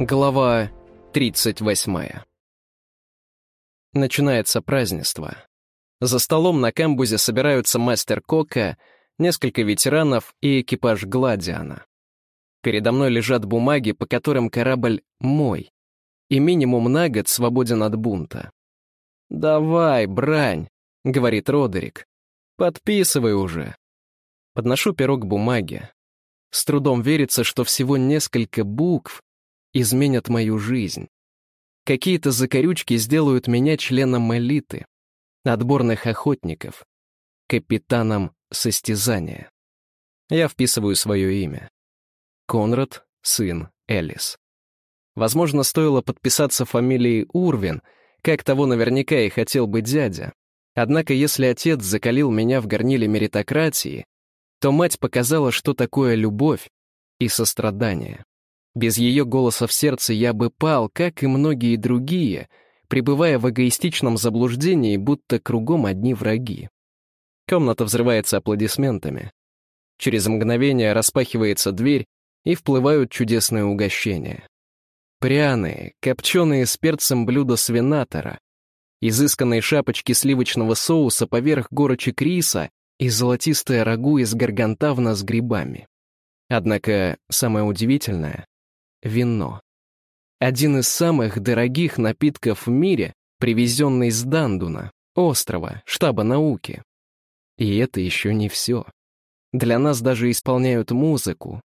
Глава 38. Начинается празднество. За столом на камбузе собираются мастер Кока, несколько ветеранов и экипаж Гладиана. Передо мной лежат бумаги, по которым корабль мой, и минимум на год свободен от бунта. «Давай, брань», — говорит Родерик. «Подписывай уже». Подношу пирог бумаги. С трудом верится, что всего несколько букв изменят мою жизнь. Какие-то закорючки сделают меня членом элиты, отборных охотников, капитаном состязания. Я вписываю свое имя. Конрад, сын Элис. Возможно, стоило подписаться фамилией Урвин, как того наверняка и хотел бы дядя. Однако если отец закалил меня в горниле меритократии, то мать показала, что такое любовь и сострадание. Без ее голоса в сердце я бы пал, как и многие другие, пребывая в эгоистичном заблуждении, будто кругом одни враги. Комната взрывается аплодисментами. Через мгновение распахивается дверь, и вплывают чудесные угощения. Пряные, копченые с перцем блюда свинатора, изысканные шапочки сливочного соуса поверх горочек риса и золотистое рагу из гаргантавна с грибами. Однако самое удивительное вино. Один из самых дорогих напитков в мире, привезенный с Дандуна, острова, штаба науки. И это еще не все. Для нас даже исполняют музыку.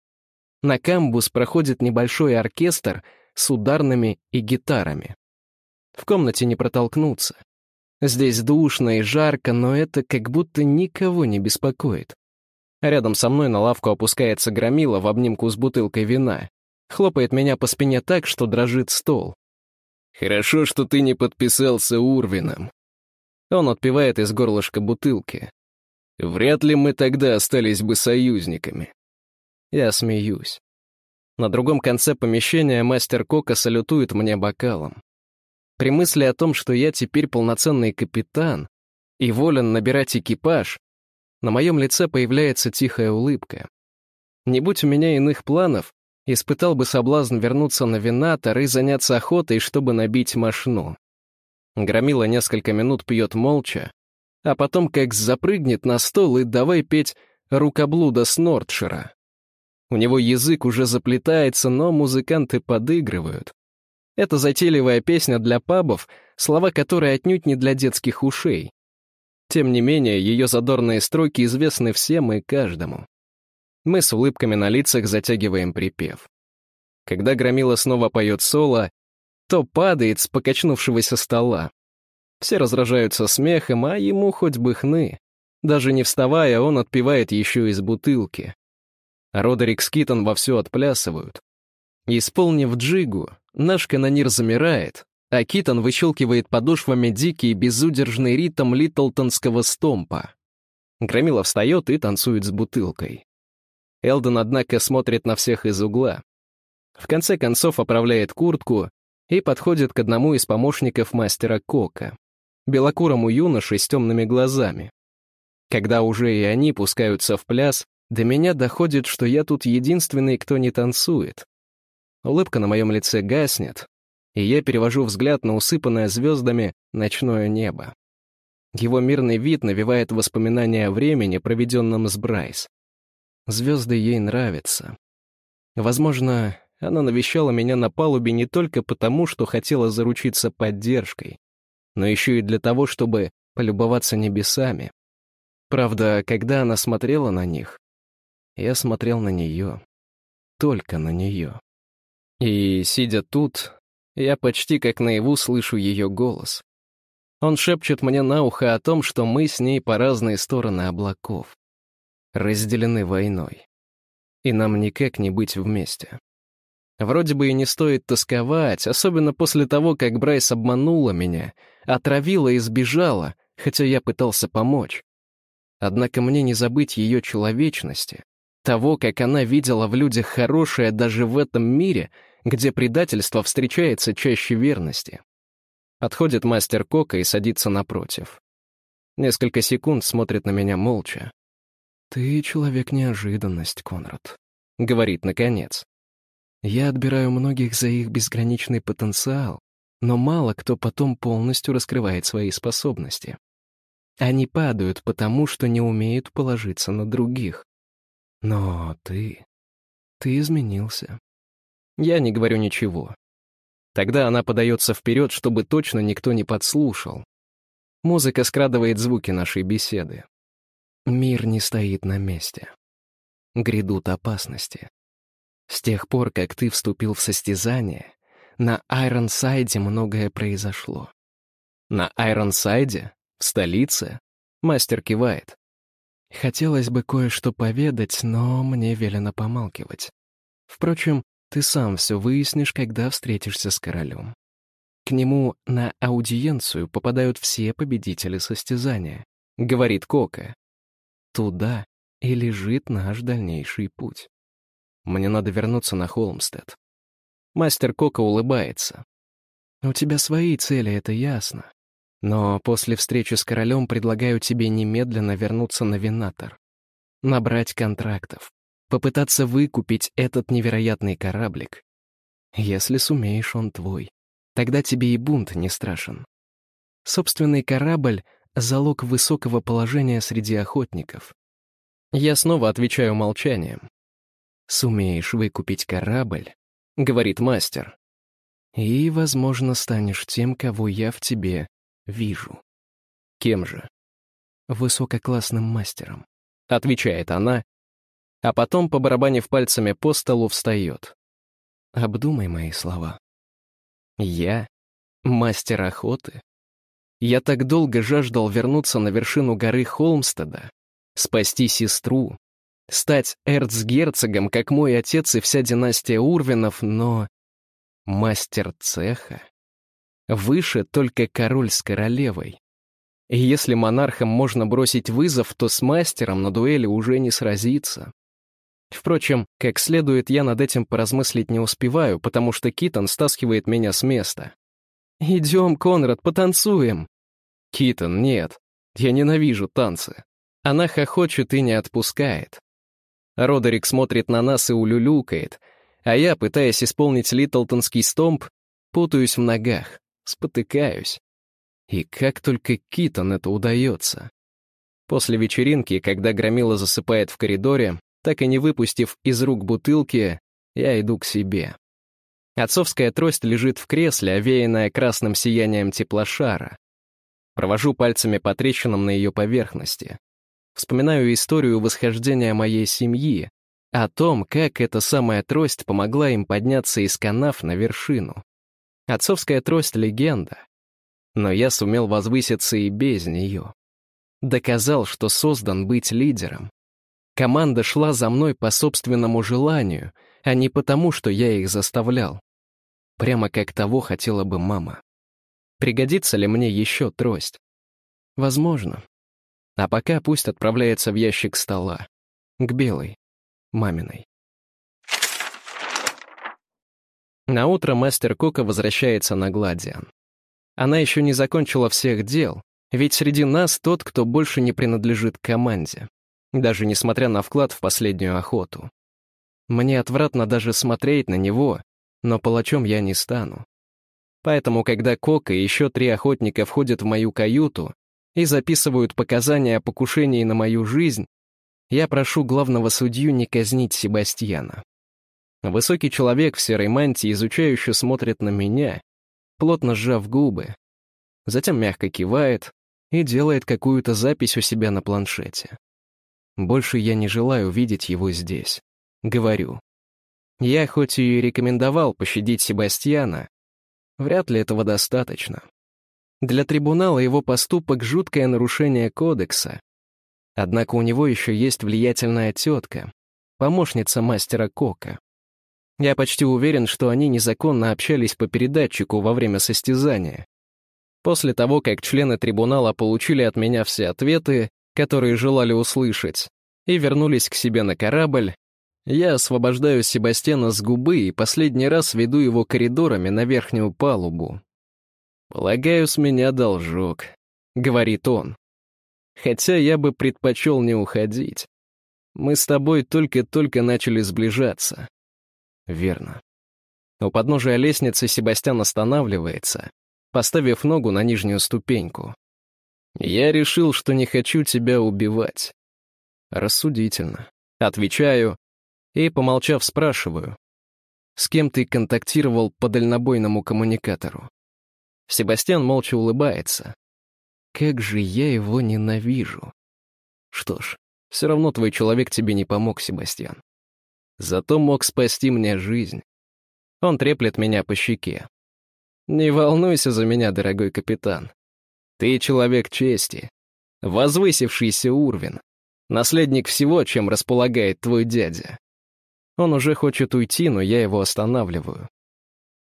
На камбус проходит небольшой оркестр с ударными и гитарами. В комнате не протолкнуться. Здесь душно и жарко, но это как будто никого не беспокоит. Рядом со мной на лавку опускается громила в обнимку с бутылкой вина. Хлопает меня по спине так, что дрожит стол. «Хорошо, что ты не подписался Урвином». Он отпивает из горлышка бутылки. «Вряд ли мы тогда остались бы союзниками». Я смеюсь. На другом конце помещения мастер Кока салютует мне бокалом. При мысли о том, что я теперь полноценный капитан и волен набирать экипаж, на моем лице появляется тихая улыбка. Не будь у меня иных планов, испытал бы соблазн вернуться на винатор и заняться охотой, чтобы набить мошну. Громила несколько минут пьет молча, а потом как запрыгнет на стол и давай петь «Рукоблуда с Нордшира». У него язык уже заплетается, но музыканты подыгрывают. Это затейливая песня для пабов, слова которой отнюдь не для детских ушей. Тем не менее, ее задорные строки известны всем и каждому. Мы с улыбками на лицах затягиваем припев. Когда Громила снова поет соло, то падает с покачнувшегося стола. Все раздражаются смехом, а ему хоть бы хны. Даже не вставая, он отпивает еще из бутылки. Родерик с Китон вовсю отплясывают. Исполнив джигу, наш канонир замирает, а Китон выщелкивает подошвами дикий безудержный ритм литлтонского стомпа. Громила встает и танцует с бутылкой. Элден, однако, смотрит на всех из угла. В конце концов оправляет куртку и подходит к одному из помощников мастера Кока, белокурому юноше с темными глазами. Когда уже и они пускаются в пляс, до меня доходит, что я тут единственный, кто не танцует. Улыбка на моем лице гаснет, и я перевожу взгляд на усыпанное звездами ночное небо. Его мирный вид навевает воспоминания о времени, проведенном с Брайс. Звезды ей нравятся. Возможно, она навещала меня на палубе не только потому, что хотела заручиться поддержкой, но еще и для того, чтобы полюбоваться небесами. Правда, когда она смотрела на них, я смотрел на нее. Только на нее. И, сидя тут, я почти как наяву слышу ее голос. Он шепчет мне на ухо о том, что мы с ней по разные стороны облаков разделены войной. И нам никак не быть вместе. Вроде бы и не стоит тосковать, особенно после того, как Брайс обманула меня, отравила и сбежала, хотя я пытался помочь. Однако мне не забыть ее человечности, того, как она видела в людях хорошее даже в этом мире, где предательство встречается чаще верности. Отходит мастер Кока и садится напротив. Несколько секунд смотрит на меня молча, «Ты человек-неожиданность, Конрад», — говорит наконец. Я отбираю многих за их безграничный потенциал, но мало кто потом полностью раскрывает свои способности. Они падают потому, что не умеют положиться на других. Но ты... ты изменился. Я не говорю ничего. Тогда она подается вперед, чтобы точно никто не подслушал. Музыка скрадывает звуки нашей беседы. Мир не стоит на месте. Грядут опасности. С тех пор, как ты вступил в состязание, на Айронсайде многое произошло. На Айронсайде? В столице? Мастер кивает. Хотелось бы кое-что поведать, но мне велено помалкивать. Впрочем, ты сам все выяснишь, когда встретишься с королем. К нему на аудиенцию попадают все победители состязания, говорит Кока. Туда и лежит наш дальнейший путь. Мне надо вернуться на Холмстед. Мастер Кока улыбается. У тебя свои цели, это ясно. Но после встречи с королем предлагаю тебе немедленно вернуться на Винатор. Набрать контрактов. Попытаться выкупить этот невероятный кораблик. Если сумеешь, он твой. Тогда тебе и бунт не страшен. Собственный корабль — залог высокого положения среди охотников. Я снова отвечаю молчанием. «Сумеешь выкупить корабль», — говорит мастер, «и, возможно, станешь тем, кого я в тебе вижу». «Кем же?» «Высококлассным мастером», — отвечает она, а потом, побарабанив пальцами по столу, встает. «Обдумай мои слова». «Я? Мастер охоты?» Я так долго жаждал вернуться на вершину горы Холмстеда, спасти сестру, стать эрцгерцогом, как мой отец и вся династия Урвинов, но... Мастер цеха? Выше только король с королевой. И если монархам можно бросить вызов, то с мастером на дуэли уже не сразиться. Впрочем, как следует, я над этим поразмыслить не успеваю, потому что Китон стаскивает меня с места. «Идем, Конрад, потанцуем!» «Китон, нет. Я ненавижу танцы. Она хохочет и не отпускает. Родерик смотрит на нас и улюлюкает, а я, пытаясь исполнить литлтонский стомп, путаюсь в ногах, спотыкаюсь. И как только Китон это удается. После вечеринки, когда Громила засыпает в коридоре, так и не выпустив из рук бутылки, я иду к себе. Отцовская трость лежит в кресле, овеянная красным сиянием теплошара. Провожу пальцами по трещинам на ее поверхности. Вспоминаю историю восхождения моей семьи, о том, как эта самая трость помогла им подняться из канав на вершину. Отцовская трость — легенда. Но я сумел возвыситься и без нее. Доказал, что создан быть лидером. Команда шла за мной по собственному желанию, а не потому, что я их заставлял. Прямо как того хотела бы мама. Пригодится ли мне еще трость? Возможно, а пока пусть отправляется в ящик стола. К белой, маминой. На утро мастер Кока возвращается на Гладиан. Она еще не закончила всех дел, ведь среди нас тот, кто больше не принадлежит команде, даже несмотря на вклад в последнюю охоту. Мне отвратно даже смотреть на него, но палачом я не стану. Поэтому, когда Кока и еще три охотника входят в мою каюту, и записывают показания о покушении на мою жизнь, я прошу главного судью не казнить Себастьяна. Высокий человек в серой мантии изучающе смотрит на меня, плотно сжав губы, затем мягко кивает и делает какую-то запись у себя на планшете. Больше я не желаю видеть его здесь. Говорю. Я хоть и рекомендовал пощадить Себастьяна, вряд ли этого достаточно. Для трибунала его поступок — жуткое нарушение кодекса. Однако у него еще есть влиятельная тетка, помощница мастера Кока. Я почти уверен, что они незаконно общались по передатчику во время состязания. После того, как члены трибунала получили от меня все ответы, которые желали услышать, и вернулись к себе на корабль, я освобождаю Себастьяна с губы и последний раз веду его коридорами на верхнюю палубу, «Полагаю, с меня должок», — говорит он. «Хотя я бы предпочел не уходить. Мы с тобой только-только начали сближаться». «Верно. У подножия лестницы Себастьян останавливается, поставив ногу на нижнюю ступеньку. «Я решил, что не хочу тебя убивать». Рассудительно. Отвечаю и, помолчав, спрашиваю. «С кем ты контактировал по дальнобойному коммуникатору?» Себастьян молча улыбается. «Как же я его ненавижу!» «Что ж, все равно твой человек тебе не помог, Себастьян. Зато мог спасти мне жизнь. Он треплет меня по щеке. Не волнуйся за меня, дорогой капитан. Ты человек чести, возвысившийся Урвин, наследник всего, чем располагает твой дядя. Он уже хочет уйти, но я его останавливаю.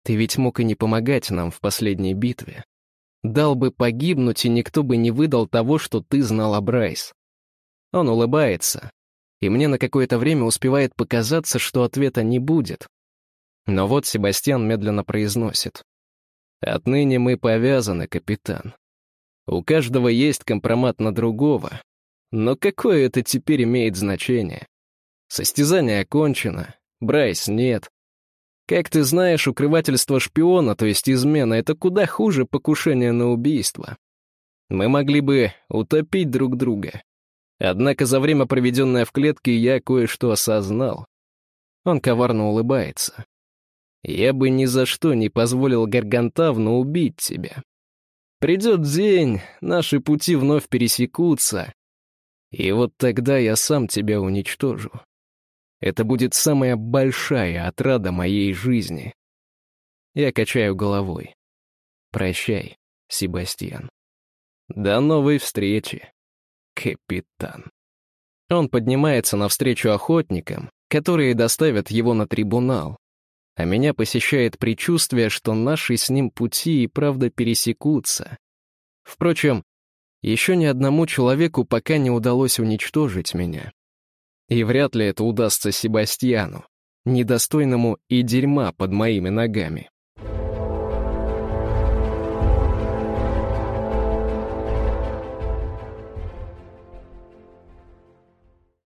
Ты ведь мог и не помогать нам в последней битве. Дал бы погибнуть, и никто бы не выдал того, что ты знал о Брайс. Он улыбается, и мне на какое-то время успевает показаться, что ответа не будет. Но вот Себастьян медленно произносит. «Отныне мы повязаны, капитан. У каждого есть компромат на другого. Но какое это теперь имеет значение? Состязание окончено, Брайс нет. Как ты знаешь, укрывательство шпиона, то есть измена, это куда хуже покушения на убийство. Мы могли бы утопить друг друга. Однако за время, проведенное в клетке, я кое-что осознал. Он коварно улыбается. Я бы ни за что не позволил Гаргантавну убить тебя. Придет день, наши пути вновь пересекутся, и вот тогда я сам тебя уничтожу. Это будет самая большая отрада моей жизни. Я качаю головой. Прощай, Себастьян. До новой встречи, капитан. Он поднимается навстречу охотникам, которые доставят его на трибунал, а меня посещает предчувствие, что наши с ним пути и правда пересекутся. Впрочем, еще ни одному человеку пока не удалось уничтожить меня. И вряд ли это удастся Себастьяну, недостойному и дерьма под моими ногами.